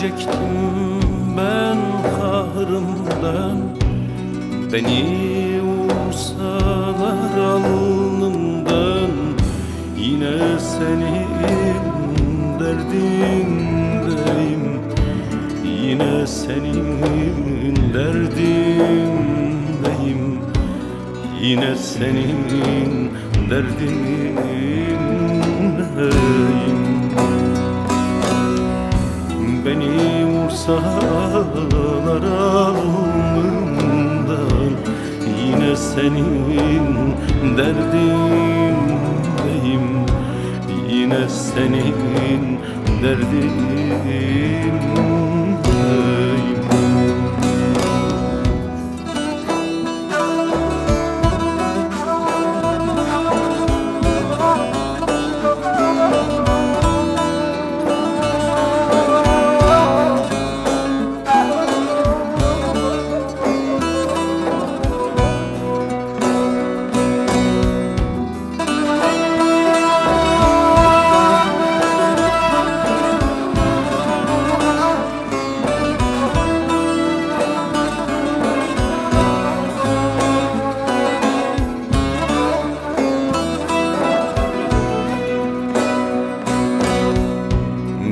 Ölecektim ben kahrımdan. Beni vursalar alnımdan. Yine senin derdindeyim. Yine senin derdindeyim. Yine senin derdindeyim senin derdindeyim. Yine senin derdindeyim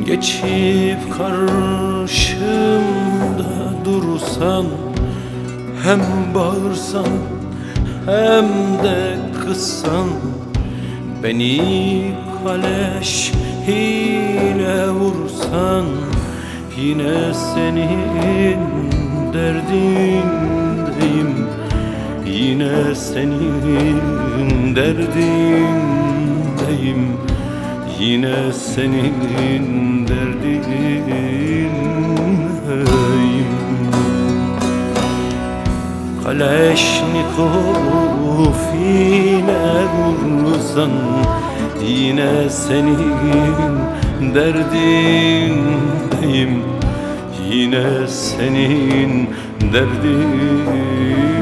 Geçip karşımda dursan Hem bağırsan hem de kızsan Beni kaleş ile vursan Yine senin derdindeyim. Yine senin derdindeyim Yine senin derdindeyim Kaleşnikov ile vursan Yine senin derdindeyim Yine senin derdindeyim